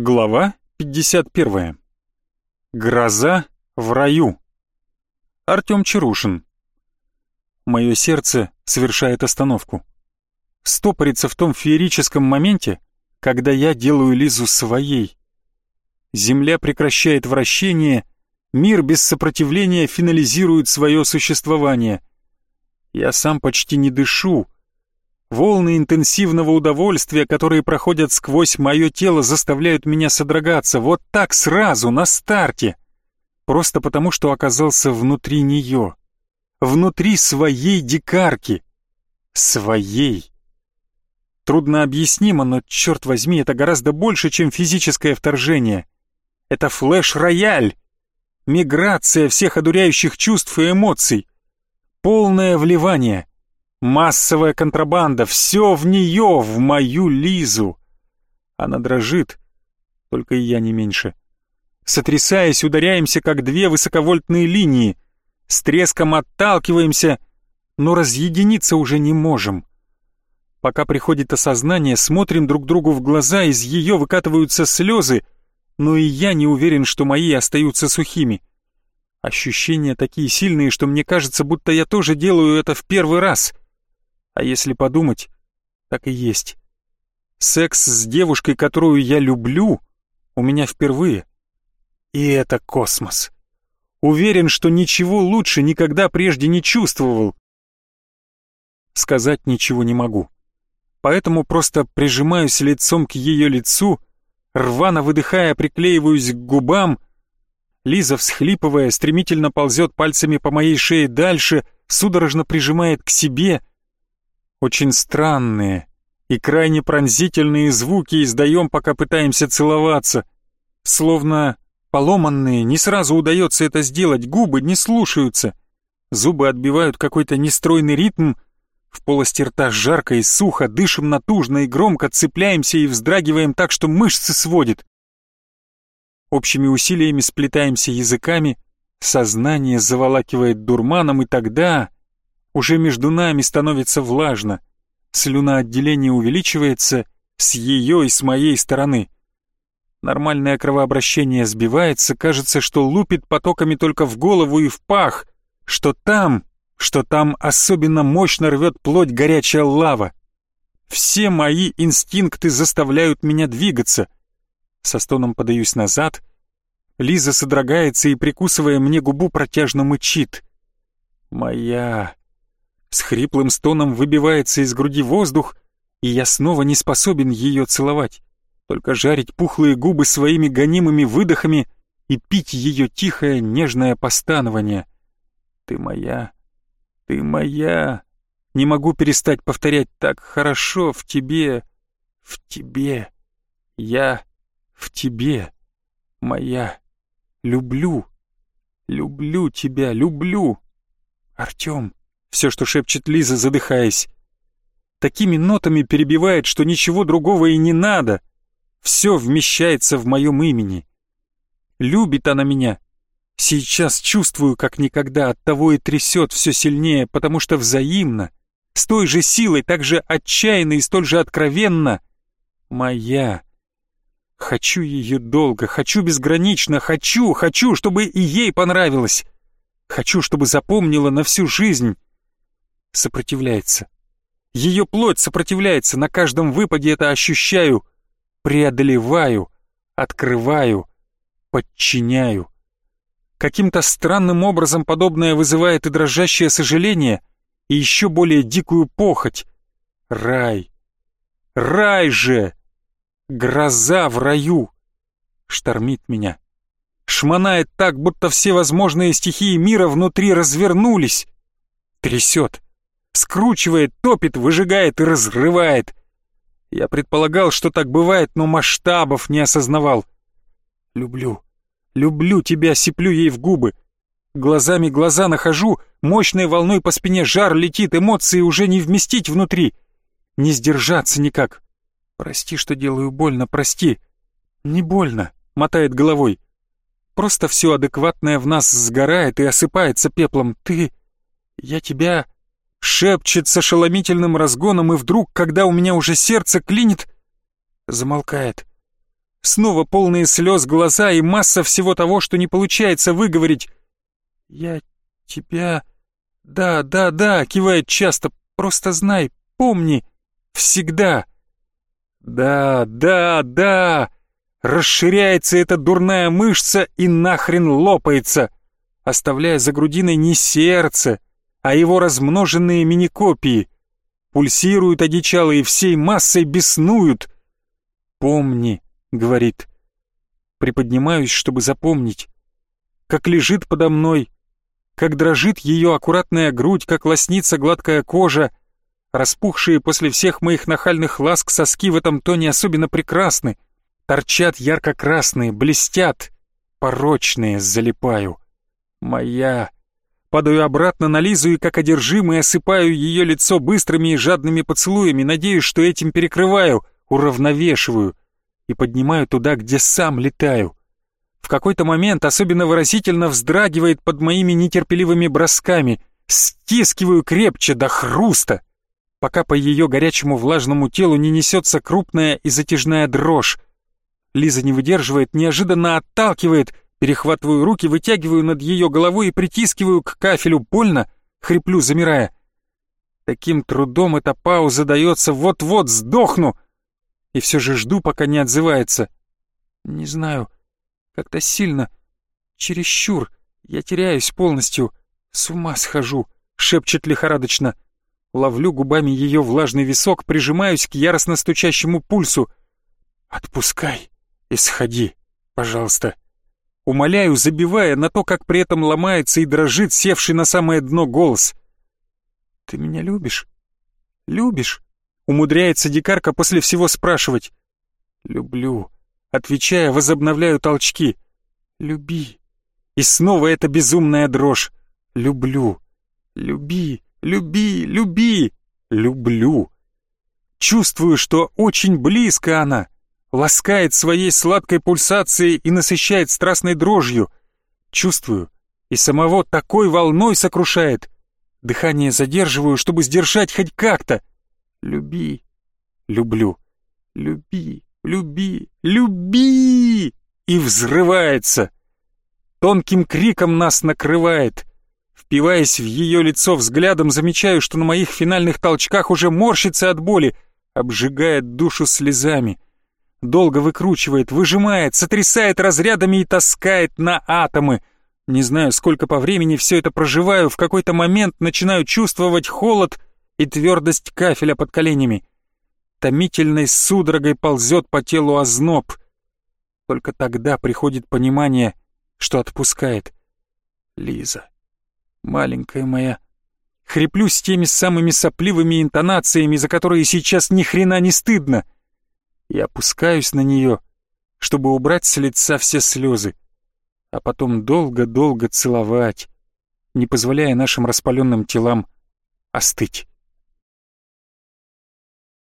Глава 51. Гроза в раю. Артём Чарушин. Мое сердце совершает остановку. Стопорится в том феерическом моменте, когда я делаю Лизу своей. Земля прекращает вращение, мир без сопротивления финализирует свое существование. Я сам почти не дышу, Волны интенсивного удовольствия, которые проходят сквозь мое тело, заставляют меня содрогаться. Вот так сразу, на старте. Просто потому, что оказался внутри нее. Внутри своей дикарки. Своей. Трудно объяснимо, но, черт возьми, это гораздо больше, чем физическое вторжение. Это флеш-рояль. Миграция всех одуряющих чувств и эмоций. Полное вливание. Массовая контрабанда, все в нее, в мою Лизу. Она дрожит, только и я не меньше. Сотрясаясь, ударяемся, как две высоковольтные линии. С треском отталкиваемся, но разъединиться уже не можем. Пока приходит осознание, смотрим друг другу в глаза, из ее выкатываются слезы, но и я не уверен, что мои остаются сухими. Ощущения такие сильные, что мне кажется, будто я тоже делаю это в первый раз — а если подумать, так и есть. Секс с девушкой, которую я люблю, у меня впервые. И это космос. Уверен, что ничего лучше никогда прежде не чувствовал. Сказать ничего не могу. Поэтому просто прижимаюсь лицом к ее лицу, рвано выдыхая, приклеиваюсь к губам. Лиза, всхлипывая, стремительно ползет пальцами по моей шее дальше, судорожно прижимает к себе — очень странные и крайне пронзительные звуки издаем, пока пытаемся целоваться. Словно поломанные, не сразу удается это сделать, губы не слушаются. Зубы отбивают какой-то нестройный ритм, в полости рта жарко и сухо, дышим натужно и громко, цепляемся и вздрагиваем так, что мышцы сводит. Общими усилиями сплетаемся языками, сознание заволакивает дурманом, и тогда уже между нами становится влажно. Слюноотделение увеличивается с ее и с моей стороны. Нормальное кровообращение сбивается, кажется, что лупит потоками только в голову и в пах, что там, что там особенно мощно рвет плоть горячая лава. Все мои инстинкты заставляют меня двигаться. Со стоном подаюсь назад. Лиза содрогается и, прикусывая мне губу, протяжно мычит. «Моя, с хриплым стоном выбивается из груди воздух, и я снова не способен ее целовать, только жарить пухлые губы своими гонимыми выдохами и пить ее тихое нежное постанование. «Ты моя, ты моя!» Не могу перестать повторять так хорошо в тебе, в тебе. Я в тебе, моя. Люблю, люблю тебя, люблю. Артём, все, что шепчет Лиза, задыхаясь. Такими нотами перебивает, что ничего другого и не надо. Все вмещается в моем имени. Любит она меня. Сейчас чувствую, как никогда, оттого и трясет все сильнее, потому что взаимно, с той же силой, так же отчаянно и столь же откровенно. Моя. Хочу ее долго, хочу безгранично, хочу, хочу, чтобы и ей понравилось. Хочу, чтобы запомнила на всю жизнь сопротивляется. Ее плоть сопротивляется, на каждом выпаде это ощущаю, преодолеваю, открываю, подчиняю. Каким-то странным образом подобное вызывает и дрожащее сожаление, и еще более дикую похоть. Рай. Рай же! Гроза в раю! Штормит меня. Шмонает так, будто все возможные стихии мира внутри развернулись. Трясет скручивает, топит, выжигает и разрывает. Я предполагал, что так бывает, но масштабов не осознавал. Люблю, люблю тебя, сиплю ей в губы. Глазами глаза нахожу, мощной волной по спине жар летит, эмоции уже не вместить внутри. Не сдержаться никак. Прости, что делаю больно, прости. Не больно, мотает головой. Просто все адекватное в нас сгорает и осыпается пеплом. Ты... Я тебя шепчет с ошеломительным разгоном, и вдруг, когда у меня уже сердце клинит, замолкает. Снова полные слез глаза и масса всего того, что не получается выговорить. «Я тебя...» «Да, да, да», — кивает часто. «Просто знай, помни, всегда». «Да, да, да!» Расширяется эта дурная мышца и нахрен лопается, оставляя за грудиной не сердце, а его размноженные мини-копии. Пульсируют одичалые всей массой беснуют. «Помни», — говорит. Приподнимаюсь, чтобы запомнить. Как лежит подо мной, как дрожит ее аккуратная грудь, как лоснится гладкая кожа. Распухшие после всех моих нахальных ласк соски в этом тоне особенно прекрасны. Торчат ярко-красные, блестят, порочные, залипаю. Моя. Падаю обратно на Лизу и как одержимый осыпаю ее лицо быстрыми и жадными поцелуями, надеюсь, что этим перекрываю, уравновешиваю и поднимаю туда, где сам летаю. В какой-то момент особенно выразительно вздрагивает под моими нетерпеливыми бросками, стискиваю крепче до хруста, пока по ее горячему влажному телу не несется крупная и затяжная дрожь, Лиза не выдерживает, неожиданно отталкивает, перехватываю руки, вытягиваю над ее головой и притискиваю к кафелю больно, хриплю, замирая. Таким трудом эта пауза дается, вот-вот сдохну. И все же жду, пока не отзывается. Не знаю, как-то сильно, чересчур, я теряюсь полностью, с ума схожу, шепчет лихорадочно. Ловлю губами ее влажный висок, прижимаюсь к яростно стучащему пульсу. «Отпускай!» «Исходи, пожалуйста». Умоляю, забивая на то, как при этом ломается и дрожит севший на самое дно голос. «Ты меня любишь? Любишь?» Умудряется дикарка после всего спрашивать. «Люблю». Отвечая, возобновляю толчки. «Люби». И снова эта безумная дрожь. «Люблю». «Люби, люби, люби». «Люблю». Чувствую, что очень близко она ласкает своей сладкой пульсацией и насыщает страстной дрожью. Чувствую, и самого такой волной сокрушает. Дыхание задерживаю, чтобы сдержать хоть как-то. Люби, люблю, люби, люби, люби! И взрывается. Тонким криком нас накрывает. Впиваясь в ее лицо взглядом, замечаю, что на моих финальных толчках уже морщится от боли, обжигает душу слезами долго выкручивает, выжимает, сотрясает разрядами и таскает на атомы. Не знаю, сколько по времени все это проживаю, в какой-то момент начинаю чувствовать холод и твердость кафеля под коленями. Томительной судорогой ползет по телу озноб. Только тогда приходит понимание, что отпускает. Лиза, маленькая моя, хриплю с теми самыми сопливыми интонациями, за которые сейчас ни хрена не стыдно — и опускаюсь на нее, чтобы убрать с лица все слезы, а потом долго-долго целовать, не позволяя нашим распаленным телам остыть.